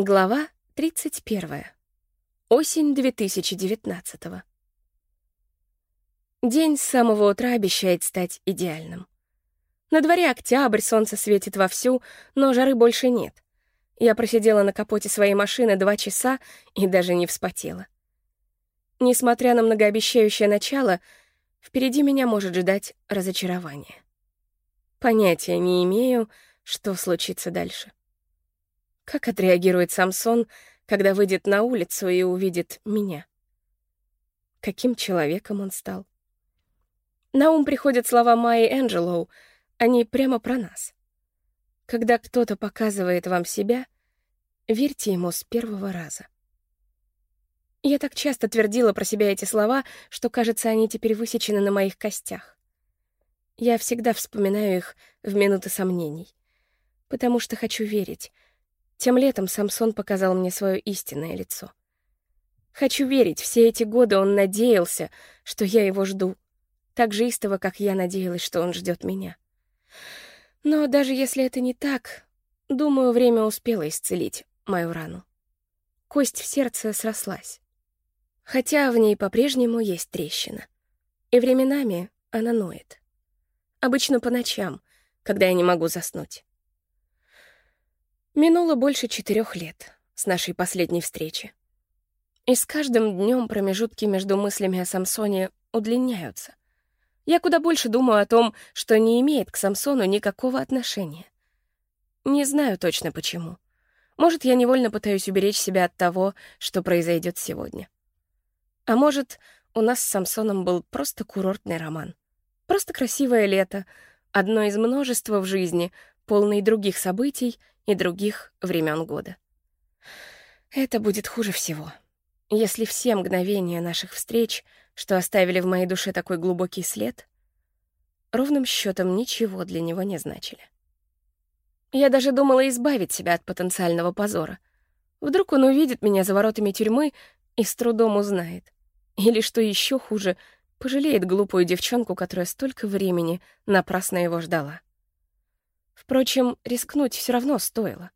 Глава 31. Осень 2019. День с самого утра обещает стать идеальным. На дворе октябрь, солнце светит вовсю, но жары больше нет. Я просидела на капоте своей машины два часа и даже не вспотела. Несмотря на многообещающее начало, впереди меня может ждать разочарование. Понятия не имею, что случится дальше. Как отреагирует Самсон, когда выйдет на улицу и увидит меня? Каким человеком он стал? На ум приходят слова Майи Энджелоу, они прямо про нас. Когда кто-то показывает вам себя, верьте ему с первого раза. Я так часто твердила про себя эти слова, что, кажется, они теперь высечены на моих костях. Я всегда вспоминаю их в минуты сомнений, потому что хочу верить — тем летом Самсон показал мне свое истинное лицо. Хочу верить, все эти годы он надеялся, что я его жду, так же истово, как я надеялась, что он ждет меня. Но даже если это не так, думаю, время успело исцелить мою рану. Кость в сердце срослась. Хотя в ней по-прежнему есть трещина. И временами она ноет. Обычно по ночам, когда я не могу заснуть. Минуло больше четырех лет с нашей последней встречи. И с каждым днем промежутки между мыслями о Самсоне удлиняются. Я куда больше думаю о том, что не имеет к Самсону никакого отношения. Не знаю точно почему. Может, я невольно пытаюсь уберечь себя от того, что произойдет сегодня. А может, у нас с Самсоном был просто курортный роман. Просто красивое лето, одно из множества в жизни, полный других событий и других времен года. Это будет хуже всего. Если все мгновения наших встреч, что оставили в моей душе такой глубокий след, ровным счетом ничего для него не значили. Я даже думала избавить себя от потенциального позора. Вдруг он увидит меня за воротами тюрьмы и с трудом узнает. Или, что еще хуже, пожалеет глупую девчонку, которая столько времени напрасно его ждала. Впрочем, рискнуть все равно стоило.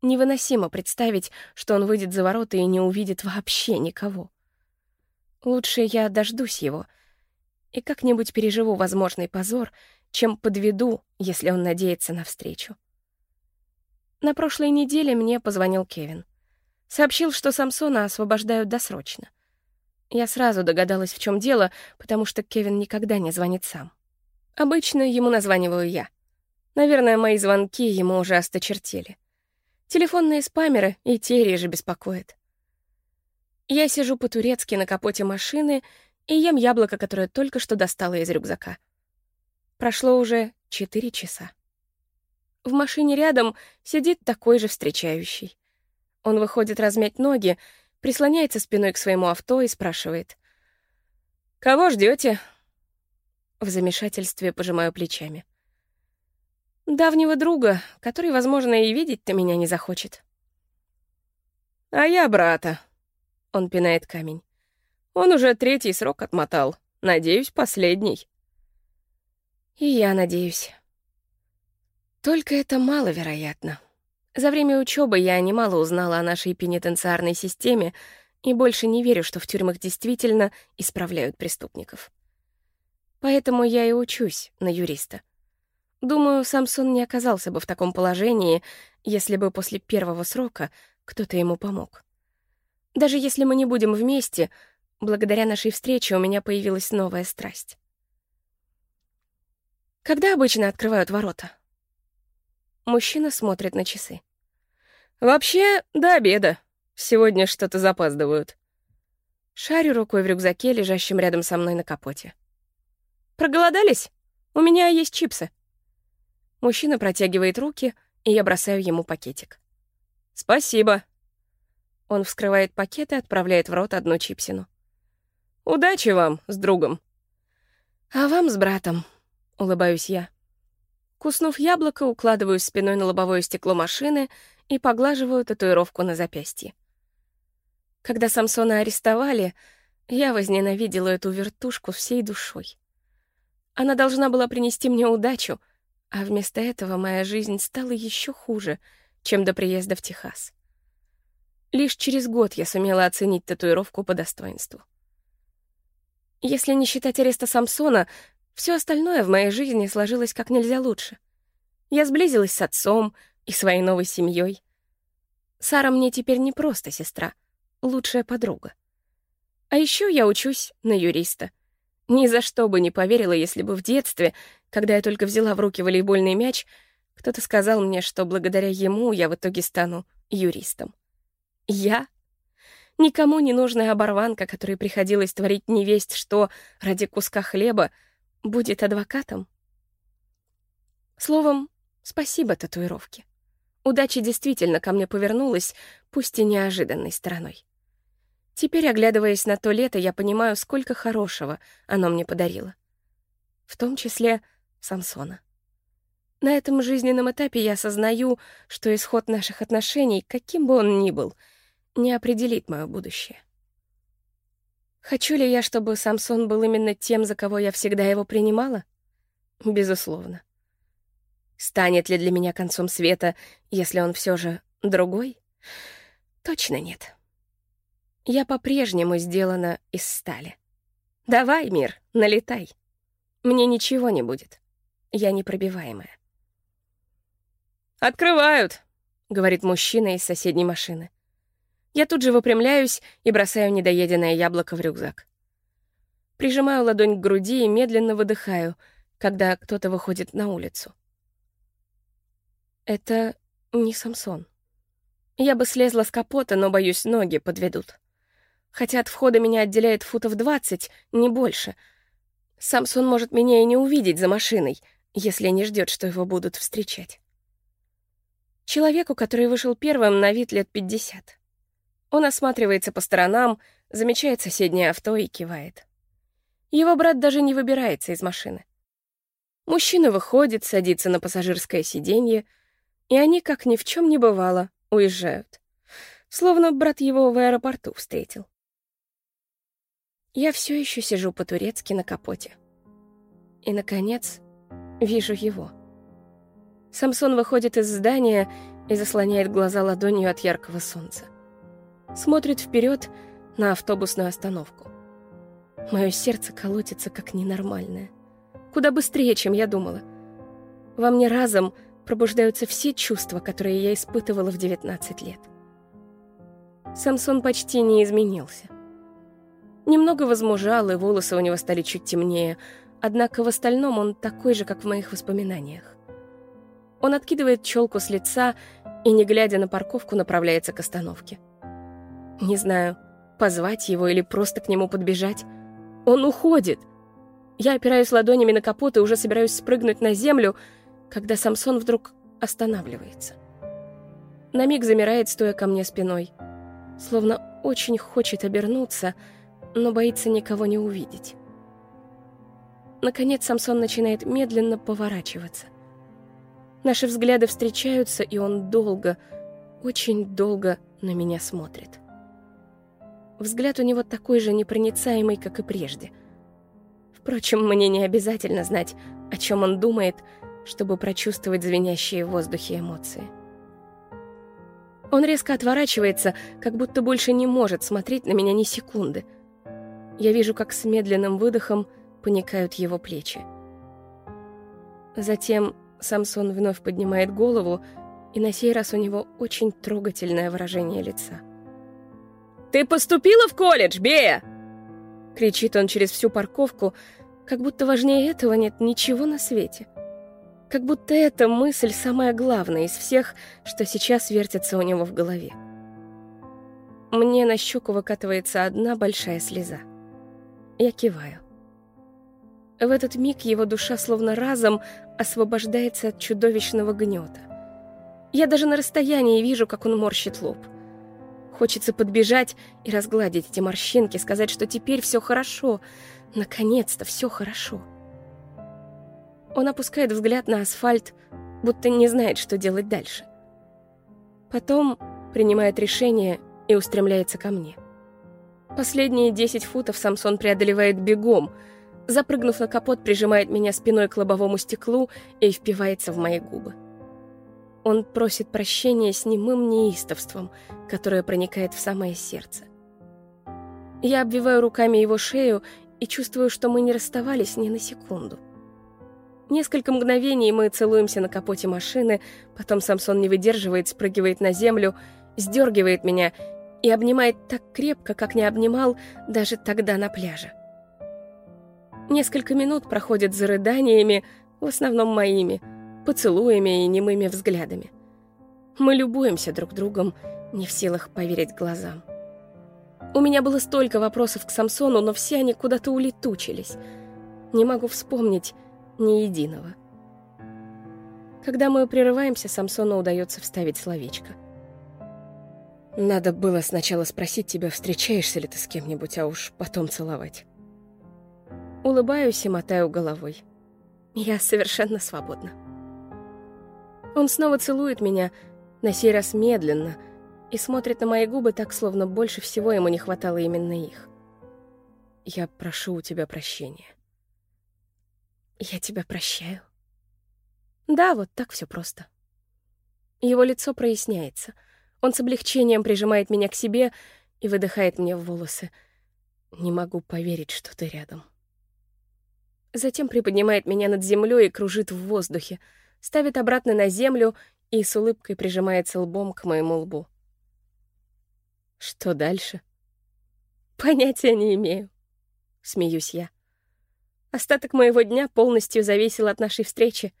Невыносимо представить, что он выйдет за ворота и не увидит вообще никого. Лучше я дождусь его и как-нибудь переживу возможный позор, чем подведу, если он надеется на встречу. На прошлой неделе мне позвонил Кевин. Сообщил, что Самсона освобождают досрочно. Я сразу догадалась, в чем дело, потому что Кевин никогда не звонит сам. Обычно ему названиваю я. Наверное, мои звонки ему уже осточертели. Телефонные спамеры и те реже беспокоят. Я сижу по-турецки на капоте машины и ем яблоко, которое только что достала из рюкзака. Прошло уже четыре часа. В машине рядом сидит такой же встречающий. Он выходит размять ноги, прислоняется спиной к своему авто и спрашивает. «Кого ждете? В замешательстве пожимаю плечами. Давнего друга, который, возможно, и видеть-то меня не захочет. «А я брата», — он пинает камень. «Он уже третий срок отмотал. Надеюсь, последний». И я надеюсь. Только это маловероятно. За время учебы я немало узнала о нашей пенитенциарной системе и больше не верю, что в тюрьмах действительно исправляют преступников. Поэтому я и учусь на юриста — Думаю, Самсон не оказался бы в таком положении, если бы после первого срока кто-то ему помог. Даже если мы не будем вместе, благодаря нашей встрече у меня появилась новая страсть. Когда обычно открывают ворота? Мужчина смотрит на часы. «Вообще, до обеда. Сегодня что-то запаздывают». Шарю рукой в рюкзаке, лежащем рядом со мной на капоте. «Проголодались? У меня есть чипсы». Мужчина протягивает руки, и я бросаю ему пакетик. «Спасибо». Он вскрывает пакет и отправляет в рот одну чипсину. «Удачи вам с другом». «А вам с братом», — улыбаюсь я. Куснув яблоко, укладываю спиной на лобовое стекло машины и поглаживаю татуировку на запястье. Когда Самсона арестовали, я возненавидела эту вертушку всей душой. Она должна была принести мне удачу — а вместо этого моя жизнь стала еще хуже, чем до приезда в Техас. Лишь через год я сумела оценить татуировку по достоинству. Если не считать ареста Самсона, все остальное в моей жизни сложилось как нельзя лучше. Я сблизилась с отцом и своей новой семьей. Сара мне теперь не просто сестра, лучшая подруга. А еще я учусь на юриста. Ни за что бы не поверила, если бы в детстве, когда я только взяла в руки волейбольный мяч, кто-то сказал мне, что благодаря ему я в итоге стану юристом. Я? Никому не нужная оборванка, которой приходилось творить невесть, что ради куска хлеба будет адвокатом? Словом, спасибо татуировке. Удача действительно ко мне повернулась, пусть и неожиданной стороной. Теперь, оглядываясь на то лето, я понимаю, сколько хорошего оно мне подарило. В том числе Самсона. На этом жизненном этапе я осознаю, что исход наших отношений, каким бы он ни был — не определит мое будущее. Хочу ли я, чтобы Самсон был именно тем, за кого я всегда его принимала? Безусловно. Станет ли для меня концом света, если он все же другой? Точно нет. Я по-прежнему сделана из стали. Давай, мир, налетай. Мне ничего не будет. Я непробиваемая. «Открывают», — говорит мужчина из соседней машины. Я тут же выпрямляюсь и бросаю недоеденное яблоко в рюкзак. Прижимаю ладонь к груди и медленно выдыхаю, когда кто-то выходит на улицу. Это не Самсон. Я бы слезла с капота, но, боюсь, ноги подведут. Хотя от входа меня отделяет футов двадцать, не больше. Самсон может меня и не увидеть за машиной, если не ждет, что его будут встречать. Человеку, который вышел первым, на вид лет пятьдесят. Он осматривается по сторонам, замечает соседнее авто и кивает. Его брат даже не выбирается из машины. Мужчина выходит, садится на пассажирское сиденье, и они, как ни в чем не бывало, уезжают. Словно брат его в аэропорту встретил. Я все еще сижу по-турецки на капоте. И, наконец, вижу его. Самсон выходит из здания и заслоняет глаза ладонью от яркого солнца смотрит вперед на автобусную остановку. Мое сердце колотится как ненормальное. Куда быстрее, чем я думала. Во мне разом пробуждаются все чувства, которые я испытывала в 19 лет. Самсон почти не изменился. Немного возмужал, и волосы у него стали чуть темнее, однако в остальном он такой же, как в моих воспоминаниях. Он откидывает челку с лица и, не глядя на парковку, направляется к остановке. Не знаю, позвать его или просто к нему подбежать. Он уходит. Я опираюсь ладонями на капот и уже собираюсь спрыгнуть на землю, когда Самсон вдруг останавливается. На миг замирает, стоя ко мне спиной. Словно очень хочет обернуться, но боится никого не увидеть. Наконец Самсон начинает медленно поворачиваться. Наши взгляды встречаются, и он долго, очень долго на меня смотрит. Взгляд у него такой же непроницаемый, как и прежде. Впрочем, мне не обязательно знать, о чем он думает, чтобы прочувствовать звенящие в воздухе эмоции. Он резко отворачивается, как будто больше не может смотреть на меня ни секунды. Я вижу, как с медленным выдохом поникают его плечи. Затем Самсон вновь поднимает голову, и на сей раз у него очень трогательное выражение лица. «Ты поступила в колледж, Бея?» Кричит он через всю парковку, как будто важнее этого нет ничего на свете. Как будто эта мысль самая главная из всех, что сейчас вертится у него в голове. Мне на щеку выкатывается одна большая слеза. Я киваю. В этот миг его душа словно разом освобождается от чудовищного гнета. Я даже на расстоянии вижу, как он морщит лоб. Хочется подбежать и разгладить эти морщинки, сказать, что теперь все хорошо. Наконец-то все хорошо. Он опускает взгляд на асфальт, будто не знает, что делать дальше. Потом принимает решение и устремляется ко мне. Последние 10 футов Самсон преодолевает бегом. Запрыгнув на капот, прижимает меня спиной к лобовому стеклу и впивается в мои губы. Он просит прощения с немым неистовством, которое проникает в самое сердце. Я обвиваю руками его шею и чувствую, что мы не расставались ни на секунду. Несколько мгновений мы целуемся на капоте машины, потом Самсон не выдерживает, спрыгивает на землю, сдергивает меня и обнимает так крепко, как не обнимал даже тогда на пляже. Несколько минут проходят за рыданиями, в основном моими, поцелуями и немыми взглядами. Мы любуемся друг другом, не в силах поверить глазам. У меня было столько вопросов к Самсону, но все они куда-то улетучились. Не могу вспомнить ни единого. Когда мы прерываемся, Самсону удается вставить словечко. Надо было сначала спросить тебя, встречаешься ли ты с кем-нибудь, а уж потом целовать. Улыбаюсь и мотаю головой. Я совершенно свободна. Он снова целует меня, на сей раз медленно, и смотрит на мои губы так, словно больше всего ему не хватало именно их. Я прошу у тебя прощения. Я тебя прощаю. Да, вот так все просто. Его лицо проясняется. Он с облегчением прижимает меня к себе и выдыхает мне в волосы. Не могу поверить, что ты рядом. Затем приподнимает меня над землей и кружит в воздухе, ставит обратно на землю и с улыбкой прижимается лбом к моему лбу. Что дальше? Понятия не имею. Смеюсь я. Остаток моего дня полностью зависел от нашей встречи.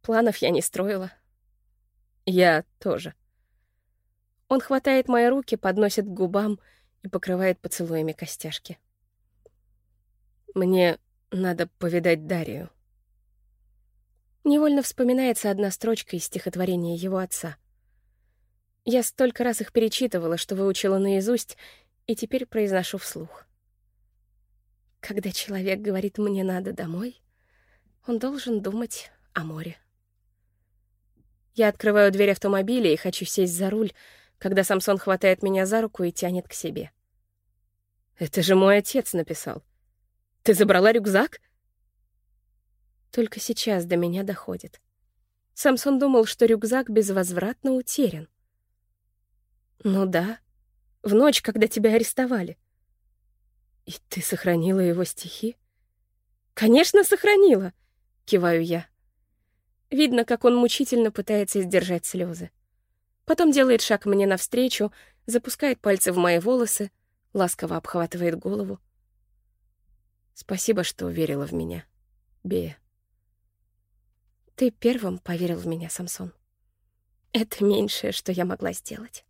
Планов я не строила. Я тоже. Он хватает мои руки, подносит к губам и покрывает поцелуями костяшки. Мне надо повидать Дарью. Невольно вспоминается одна строчка из стихотворения его отца. Я столько раз их перечитывала, что выучила наизусть, и теперь произношу вслух. Когда человек говорит «мне надо домой», он должен думать о море. Я открываю дверь автомобиля и хочу сесть за руль, когда Самсон хватает меня за руку и тянет к себе. «Это же мой отец написал. Ты забрала рюкзак?» Только сейчас до меня доходит. Самсон думал, что рюкзак безвозвратно утерян. «Ну да, в ночь, когда тебя арестовали. «И ты сохранила его стихи?» «Конечно, сохранила!» — киваю я. Видно, как он мучительно пытается сдержать слезы. Потом делает шаг мне навстречу, запускает пальцы в мои волосы, ласково обхватывает голову. «Спасибо, что верила в меня, Бея». «Ты первым поверил в меня, Самсон. Это меньшее, что я могла сделать».